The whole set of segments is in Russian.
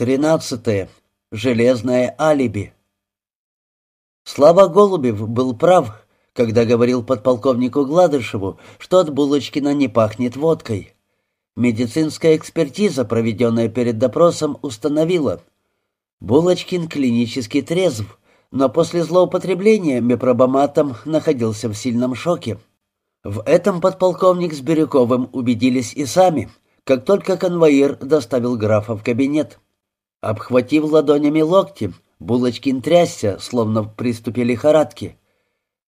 Тринадцатое. Железное алиби. Слава Голубев был прав, когда говорил подполковнику Гладышеву, что от Булочкина не пахнет водкой. Медицинская экспертиза, проведенная перед допросом, установила. Булочкин клинически трезв, но после злоупотребления мепробоматом находился в сильном шоке. В этом подполковник с Бирюковым убедились и сами, как только конвоир доставил графа в кабинет. Обхватив ладонями локти, Булочкин трясся, словно в приступе лихорадки.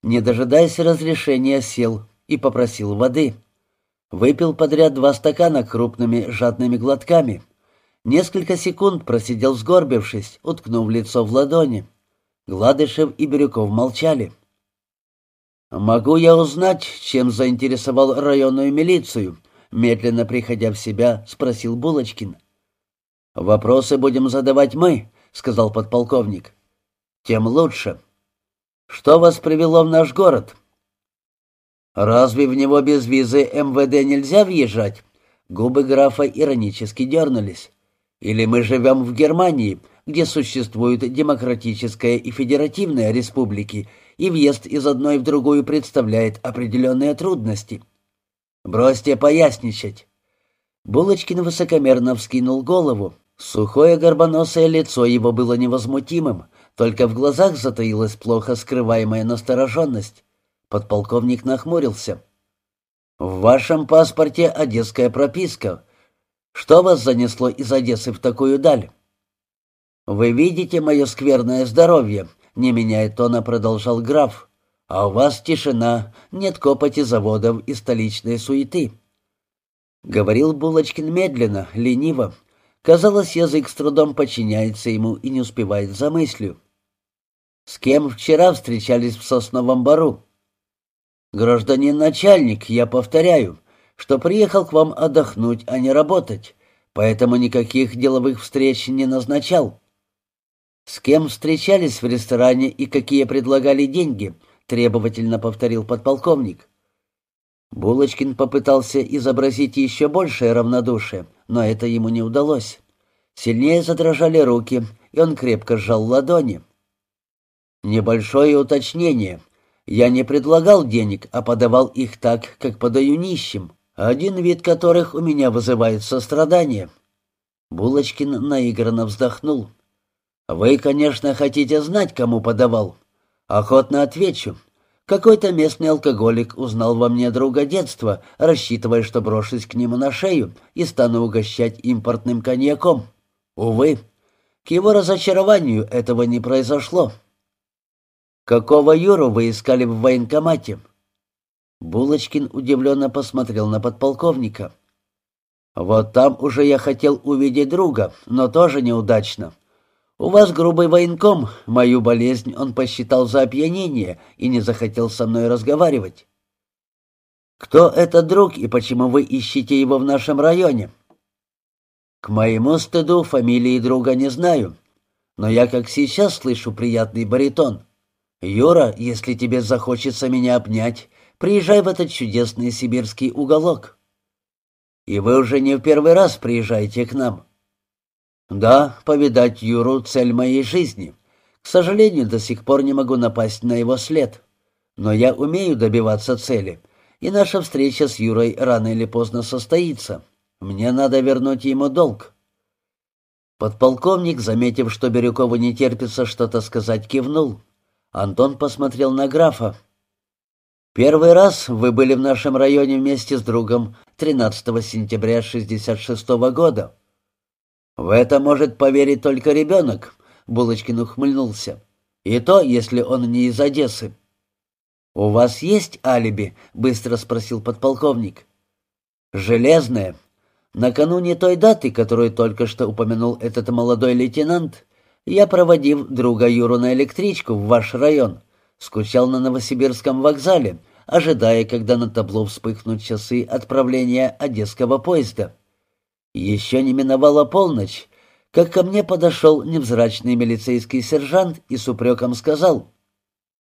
Не дожидаясь разрешения, сел и попросил воды. Выпил подряд два стакана крупными жадными глотками. Несколько секунд просидел сгорбившись, уткнув лицо в ладони. Гладышев и Бирюков молчали. «Могу я узнать, чем заинтересовал районную милицию?» Медленно приходя в себя, спросил Булочкин. «Вопросы будем задавать мы», — сказал подполковник. «Тем лучше. Что вас привело в наш город?» «Разве в него без визы МВД нельзя въезжать?» Губы графа иронически дернулись. «Или мы живем в Германии, где существуют демократическая и федеративная республики, и въезд из одной в другую представляет определенные трудности?» «Бросьте поясничать». Булочкин высокомерно вскинул голову. Сухое горбоносое лицо его было невозмутимым, только в глазах затаилась плохо скрываемая настороженность. Подполковник нахмурился. «В вашем паспорте одесская прописка. Что вас занесло из Одессы в такую даль?» «Вы видите мое скверное здоровье», — не меняя тона продолжал граф. «А у вас тишина, нет копоти заводов и столичной суеты». Говорил Булочкин медленно, лениво, Казалось, язык с трудом подчиняется ему и не успевает за мыслью. «С кем вчера встречались в Сосновом Бару?» «Гражданин начальник, я повторяю, что приехал к вам отдохнуть, а не работать, поэтому никаких деловых встреч не назначал». «С кем встречались в ресторане и какие предлагали деньги?» — требовательно повторил подполковник. Булочкин попытался изобразить еще большее равнодушие, но это ему не удалось. Сильнее задрожали руки, и он крепко сжал ладони. «Небольшое уточнение. Я не предлагал денег, а подавал их так, как подаю нищим, один вид которых у меня вызывает сострадание». Булочкин наигранно вздохнул. «Вы, конечно, хотите знать, кому подавал. Охотно отвечу. Какой-то местный алкоголик узнал во мне друга детства, рассчитывая, что брошусь к нему на шею и стану угощать импортным коньяком. Увы, к его разочарованию этого не произошло. «Какого Юру вы искали в военкомате?» Булочкин удивленно посмотрел на подполковника. «Вот там уже я хотел увидеть друга, но тоже неудачно. «У вас грубый военком. Мою болезнь он посчитал за опьянение и не захотел со мной разговаривать». «Кто этот друг и почему вы ищете его в нашем районе?» «К моему стыду фамилии друга не знаю, но я как сейчас слышу приятный баритон. Юра, если тебе захочется меня обнять, приезжай в этот чудесный сибирский уголок. И вы уже не в первый раз приезжаете к нам». Да, повидать Юру — цель моей жизни. К сожалению, до сих пор не могу напасть на его след. Но я умею добиваться цели, и наша встреча с Юрой рано или поздно состоится. Мне надо вернуть ему долг». Подполковник, заметив, что Бирюкову не терпится что-то сказать, кивнул. Антон посмотрел на графа. «Первый раз вы были в нашем районе вместе с другом 13 сентября 66 -го года. «В это может поверить только ребенок», — Булочкин ухмыльнулся. «И то, если он не из Одессы». «У вас есть алиби?» — быстро спросил подполковник. «Железное. Накануне той даты, которую только что упомянул этот молодой лейтенант, я, проводив друга Юру на электричку в ваш район, скучал на Новосибирском вокзале, ожидая, когда на табло вспыхнут часы отправления одесского поезда. Еще не миновала полночь, как ко мне подошел невзрачный милицейский сержант и с упреком сказал,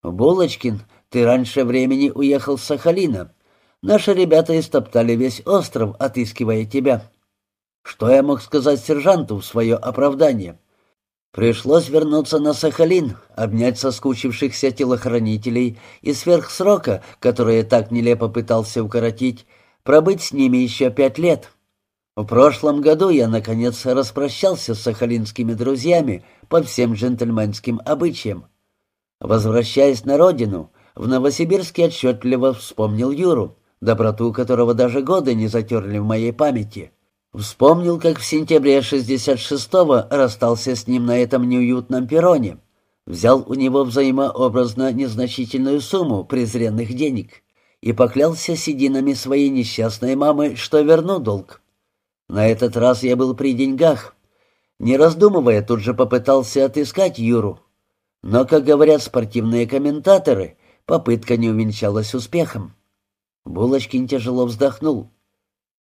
«Булочкин, ты раньше времени уехал с Сахалина. Наши ребята истоптали весь остров, отыскивая тебя». Что я мог сказать сержанту в свое оправдание? Пришлось вернуться на Сахалин, обнять соскучившихся телохранителей и сверх срока, который я так нелепо пытался укоротить, пробыть с ними еще пять лет. В прошлом году я, наконец, распрощался с сахалинскими друзьями по всем джентльменским обычаям. Возвращаясь на родину, в Новосибирске отчетливо вспомнил Юру, доброту которого даже годы не затерли в моей памяти. Вспомнил, как в сентябре 66-го расстался с ним на этом неуютном перроне. Взял у него взаимообразно незначительную сумму презренных денег и поклялся сединами своей несчастной мамы, что верну долг. На этот раз я был при деньгах. Не раздумывая, тут же попытался отыскать Юру. Но, как говорят спортивные комментаторы, попытка не увенчалась успехом. Булочкин тяжело вздохнул.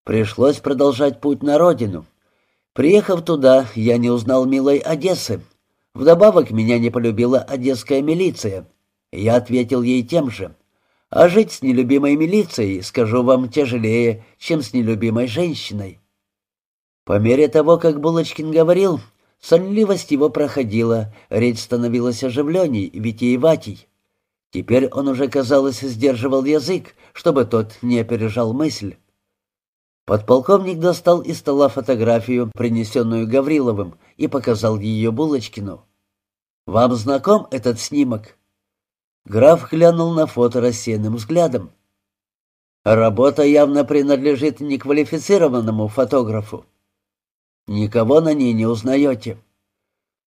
Пришлось продолжать путь на родину. Приехав туда, я не узнал милой Одессы. Вдобавок меня не полюбила одесская милиция. Я ответил ей тем же. А жить с нелюбимой милицией, скажу вам, тяжелее, чем с нелюбимой женщиной. По мере того, как Булочкин говорил, сонливость его проходила, речь становилась оживленней, витиеватей. Теперь он уже, казалось, сдерживал язык, чтобы тот не опережал мысль. Подполковник достал из стола фотографию, принесенную Гавриловым, и показал ее Булочкину. «Вам знаком этот снимок?» Граф глянул на фото рассеянным взглядом. «Работа явно принадлежит неквалифицированному фотографу. Никого на ней не узнаете».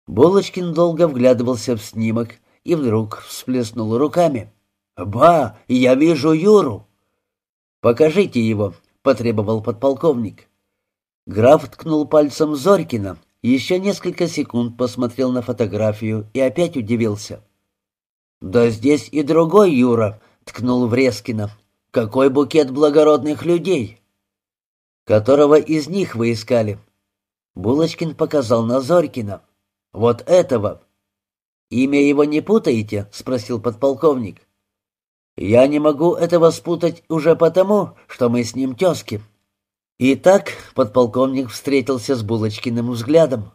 Булочкин долго вглядывался в снимок и вдруг всплеснул руками. «Ба, я вижу Юру!» «Покажите его», потребовал подполковник. Граф ткнул пальцем Зорькина, еще несколько секунд посмотрел на фотографию и опять удивился. «Да здесь и другой Юра», — ткнул Врескина. «Какой букет благородных людей!» «Которого из них вы искали?» Булочкин показал на Зорькина. «Вот этого». «Имя его не путаете?» — спросил подполковник. Я не могу этого спутать уже потому, что мы с ним тезки. Итак, подполковник встретился с Булочкиным взглядом.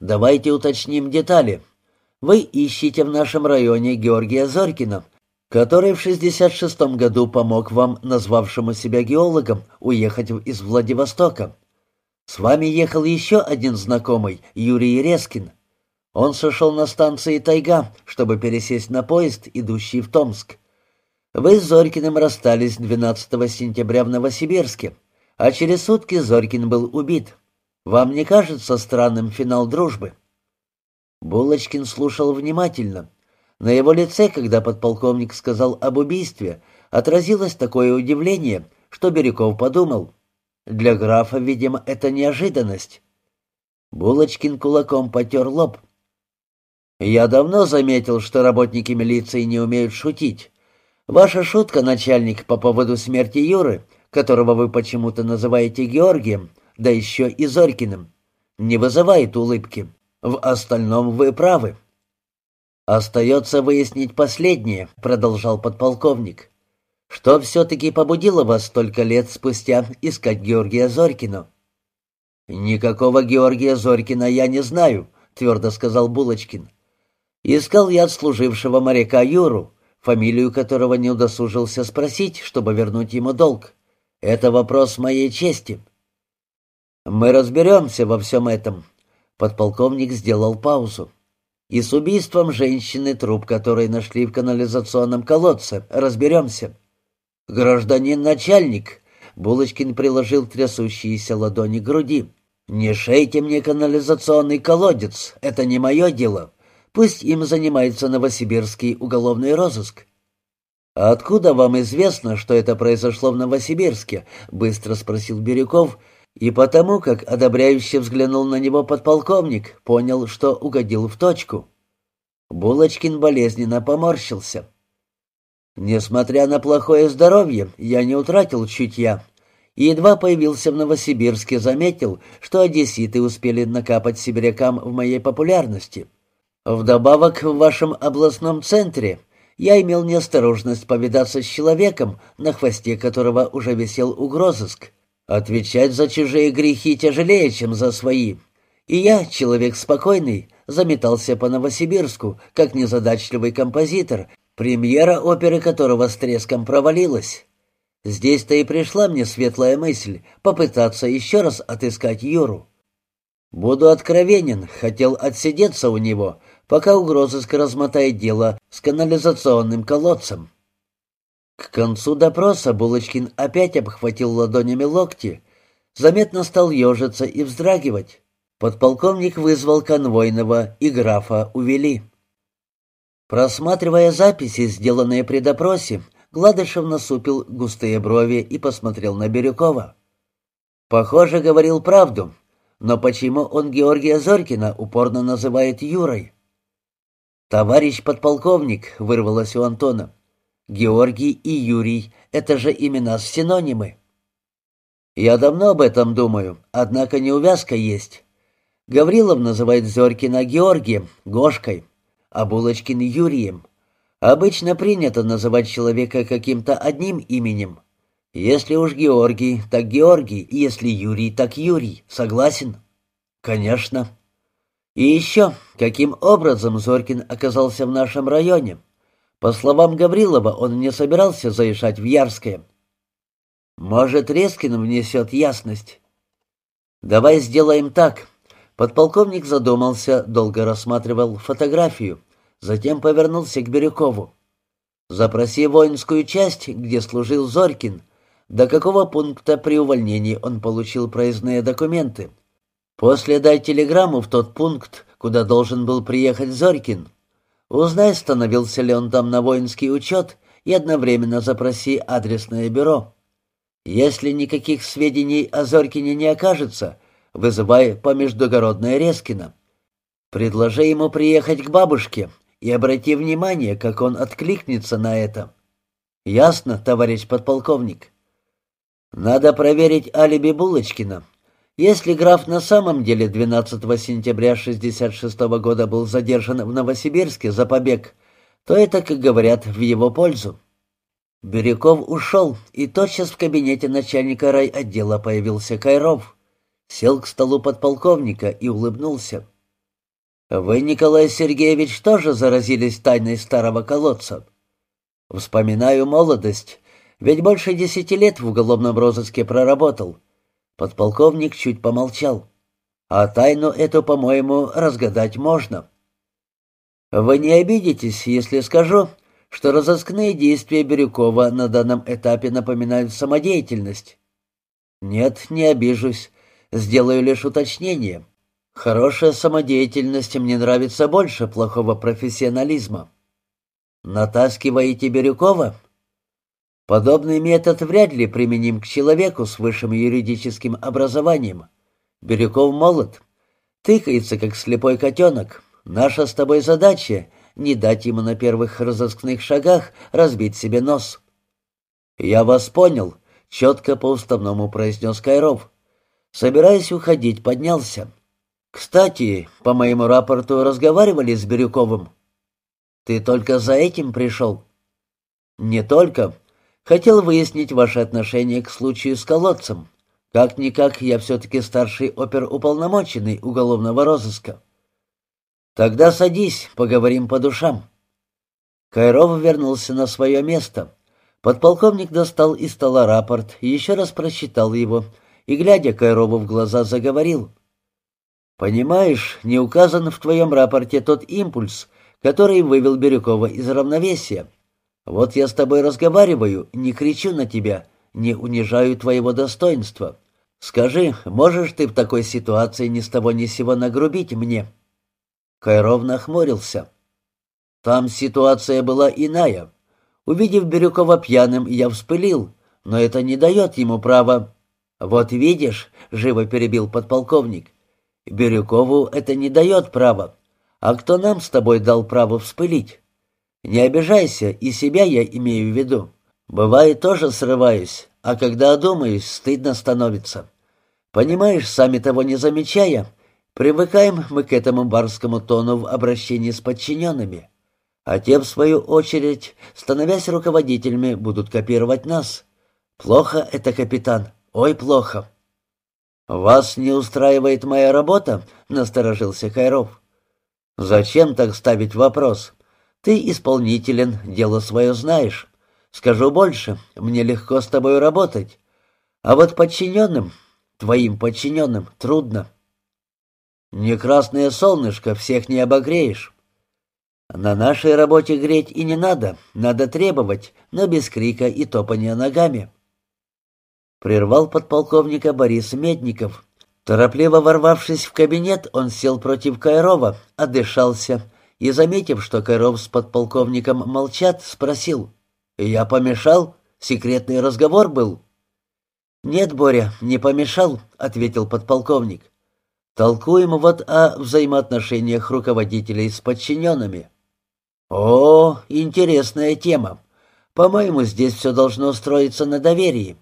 Давайте уточним детали. Вы ищете в нашем районе Георгия Зорькина, который в 66-м году помог вам, назвавшему себя геологом, уехать из Владивостока. С вами ехал еще один знакомый, Юрий Резкин. Он сошел на станции «Тайга», чтобы пересесть на поезд, идущий в Томск. Вы с Зорькиным расстались 12 сентября в Новосибирске, а через сутки Зорькин был убит. Вам не кажется странным финал дружбы?» Булочкин слушал внимательно. На его лице, когда подполковник сказал об убийстве, отразилось такое удивление, что Бирюков подумал. Для графа, видимо, это неожиданность. Булочкин кулаком потер лоб. «Я давно заметил, что работники милиции не умеют шутить. Ваша шутка, начальник, по поводу смерти Юры, которого вы почему-то называете Георгием, да еще и Зорькиным, не вызывает улыбки. В остальном вы правы». «Остается выяснить последнее», — продолжал подполковник. «Что все-таки побудило вас столько лет спустя искать Георгия Зорькина?» «Никакого Георгия Зорькина я не знаю», — твердо сказал Булочкин. «Искал я отслужившего моряка Юру, фамилию которого не удосужился спросить, чтобы вернуть ему долг. Это вопрос моей чести. Мы разберемся во всем этом. Подполковник сделал паузу. И с убийством женщины, труп которой нашли в канализационном колодце, разберемся. Гражданин начальник, Булочкин приложил трясущиеся ладони к груди. «Не шейте мне канализационный колодец, это не мое дело. Пусть им занимается Новосибирский уголовный розыск». «А откуда вам известно, что это произошло в Новосибирске?» — быстро спросил Бирюков, и потому, как одобряюще взглянул на него подполковник, понял, что угодил в точку. Булочкин болезненно поморщился. «Несмотря на плохое здоровье, я не утратил чутья» и едва появился в Новосибирске, заметил, что одесситы успели накапать сибирякам в моей популярности. Вдобавок, в вашем областном центре я имел неосторожность повидаться с человеком, на хвосте которого уже висел угрозыск. Отвечать за чужие грехи тяжелее, чем за свои. И я, человек спокойный, заметался по Новосибирску, как незадачливый композитор, премьера оперы которого с треском провалилась. Здесь-то и пришла мне светлая мысль попытаться еще раз отыскать Юру. Буду откровенен, хотел отсидеться у него, пока угрозыск размотает дело с канализационным колодцем. К концу допроса Булочкин опять обхватил ладонями локти, заметно стал ежиться и вздрагивать. Подполковник вызвал конвойного, и графа увели. Просматривая записи, сделанные при допросе, Гладышев насупил густые брови и посмотрел на Бирюкова. Похоже, говорил правду, но почему он Георгия Зорькина упорно называет Юрой? «Товарищ подполковник», — вырвалось у Антона, — «Георгий и Юрий — это же имена синонимы». «Я давно об этом думаю, однако неувязка есть. Гаврилов называет Зорькина Георгием, Гошкой, а Булочкин — Юрием. Обычно принято называть человека каким-то одним именем. Если уж Георгий, так Георгий, если Юрий, так Юрий. Согласен? Конечно. И еще, каким образом Зорькин оказался в нашем районе? По словам Гаврилова, он не собирался заезжать в Ярское. Может, Резкин внесет ясность. Давай сделаем так. Подполковник задумался, долго рассматривал фотографию затем повернулся к Бирюкову. «Запроси воинскую часть, где служил Зорькин. До какого пункта при увольнении он получил проездные документы? После дай телеграмму в тот пункт, куда должен был приехать Зорькин. Узнай, становился ли он там на воинский учет, и одновременно запроси адресное бюро. Если никаких сведений о Зорькине не окажется, вызывай по междугородное Резкина. Предложи ему приехать к бабушке, и обрати внимание, как он откликнется на это. Ясно, товарищ подполковник? Надо проверить алиби Булочкина. Если граф на самом деле 12 сентября 66 года был задержан в Новосибирске за побег, то это, как говорят, в его пользу. Бирюков ушел, и тотчас в кабинете начальника райотдела появился Кайров. Сел к столу подполковника и улыбнулся. Вы, Николай Сергеевич, тоже заразились тайной старого колодца? Вспоминаю молодость, ведь больше десяти лет в уголовном розыске проработал. Подполковник чуть помолчал. А тайну эту, по-моему, разгадать можно. Вы не обидитесь, если скажу, что разыскные действия Бирюкова на данном этапе напоминают самодеятельность? Нет, не обижусь. Сделаю лишь уточнение. Хорошая самодеятельность мне нравится больше плохого профессионализма. Натаскиваете Бирюкова? Подобный метод вряд ли применим к человеку с высшим юридическим образованием. Бирюков молод, тыкается, как слепой котенок. Наша с тобой задача — не дать ему на первых разыскных шагах разбить себе нос. «Я вас понял», — четко по-уставному произнес Кайров. Собираясь уходить, поднялся. «Кстати, по моему рапорту разговаривали с Бирюковым?» «Ты только за этим пришел?» «Не только. Хотел выяснить ваше отношение к случаю с колодцем. Как-никак я все-таки старший оперуполномоченный уголовного розыска». «Тогда садись, поговорим по душам». Кайров вернулся на свое место. Подполковник достал из стола рапорт, еще раз прочитал его и, глядя Кайрову в глаза, заговорил — Понимаешь, не указан в твоем рапорте тот импульс, который вывел Бирюкова из равновесия. Вот я с тобой разговариваю, не кричу на тебя, не унижаю твоего достоинства. Скажи, можешь ты в такой ситуации ни с того ни с сего нагрубить мне?» Кайров нахмурился. «Там ситуация была иная. Увидев Бирюкова пьяным, я вспылил, но это не дает ему права...» «Вот видишь», — живо перебил подполковник, Бирюкову это не дает права. А кто нам с тобой дал право вспылить? Не обижайся, и себя я имею в виду. Бывает, тоже срываюсь, а когда одумаюсь, стыдно становится. Понимаешь, сами того не замечая, привыкаем мы к этому барскому тону в обращении с подчиненными. А те, в свою очередь, становясь руководителями, будут копировать нас. Плохо это, капитан, Ой, плохо». «Вас не устраивает моя работа?» — насторожился Кайров. «Зачем так ставить вопрос? Ты исполнителен, дело свое знаешь. Скажу больше, мне легко с тобой работать. А вот подчиненным, твоим подчиненным, трудно. Не красное солнышко, всех не обогреешь. На нашей работе греть и не надо, надо требовать, но без крика и топания ногами. Прервал подполковника Борис Медников. Торопливо ворвавшись в кабинет, он сел против Кайрова, отдышался и, заметив, что Кайров с подполковником молчат, спросил. «Я помешал? Секретный разговор был?» «Нет, Боря, не помешал», — ответил подполковник. «Толкуем вот о взаимоотношениях руководителей с подчиненными». «О, интересная тема. По-моему, здесь все должно строиться на доверии.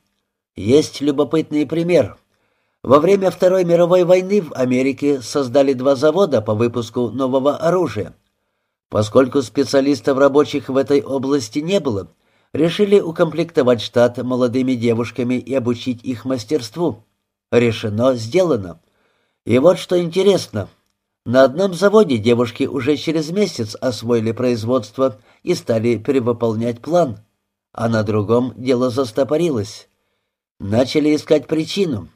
Есть любопытный пример. Во время Второй мировой войны в Америке создали два завода по выпуску нового оружия. Поскольку специалистов рабочих в этой области не было, решили укомплектовать штат молодыми девушками и обучить их мастерству. Решено, сделано. И вот что интересно. На одном заводе девушки уже через месяц освоили производство и стали перевыполнять план, а на другом дело застопорилось. Начали искать причину.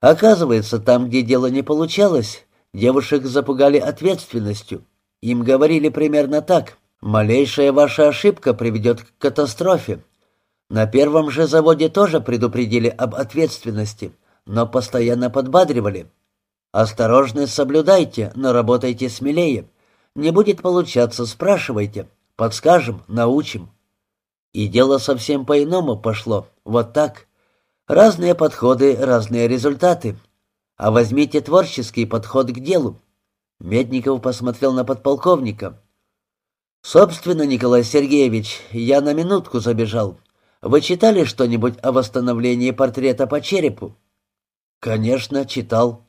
Оказывается, там, где дело не получалось, девушек запугали ответственностью. Им говорили примерно так. «Малейшая ваша ошибка приведет к катастрофе». На первом же заводе тоже предупредили об ответственности, но постоянно подбадривали. «Осторожность соблюдайте, но работайте смелее. Не будет получаться, спрашивайте. Подскажем, научим». И дело совсем по-иному пошло, вот так. Разные подходы, разные результаты. А возьмите творческий подход к делу. Медников посмотрел на подполковника. «Собственно, Николай Сергеевич, я на минутку забежал. Вы читали что-нибудь о восстановлении портрета по черепу?» «Конечно, читал».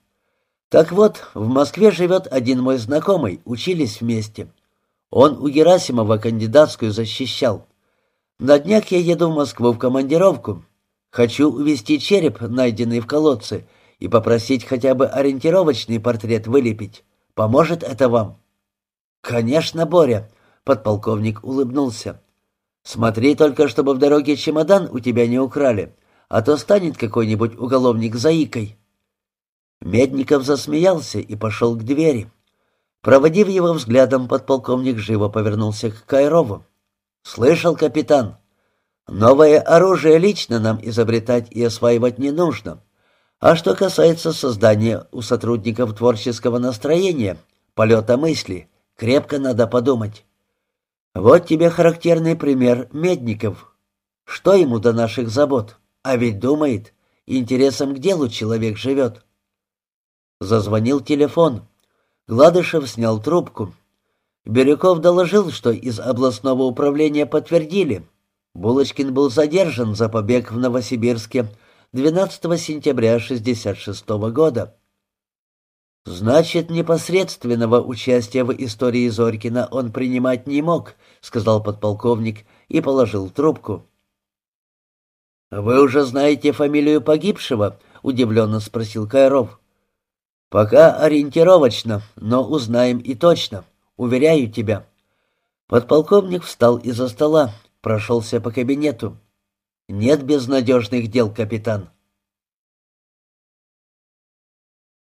«Так вот, в Москве живет один мой знакомый, учились вместе. Он у Герасимова кандидатскую защищал. На днях я еду в Москву в командировку. Хочу увезти череп, найденный в колодце, и попросить хотя бы ориентировочный портрет вылепить. Поможет это вам?» «Конечно, Боря», — подполковник улыбнулся. «Смотри только, чтобы в дороге чемодан у тебя не украли, а то станет какой-нибудь уголовник заикой». Медников засмеялся и пошел к двери. Проводив его взглядом, подполковник живо повернулся к Кайрову. «Слышал, капитан? Новое оружие лично нам изобретать и осваивать не нужно. А что касается создания у сотрудников творческого настроения, полета мысли, крепко надо подумать. Вот тебе характерный пример Медников. Что ему до наших забот? А ведь думает, интересом к делу человек живет. Зазвонил телефон. Гладышев снял трубку. Бирюков доложил, что из областного управления подтвердили — Булочкин был задержан за побег в Новосибирске 12 сентября 1966 года. «Значит, непосредственного участия в истории Зорькина он принимать не мог», — сказал подполковник и положил трубку. «Вы уже знаете фамилию погибшего?» — удивленно спросил Кайров. «Пока ориентировочно, но узнаем и точно. Уверяю тебя». Подполковник встал из-за стола, прошелся по кабинету. «Нет безнадежных дел, капитан.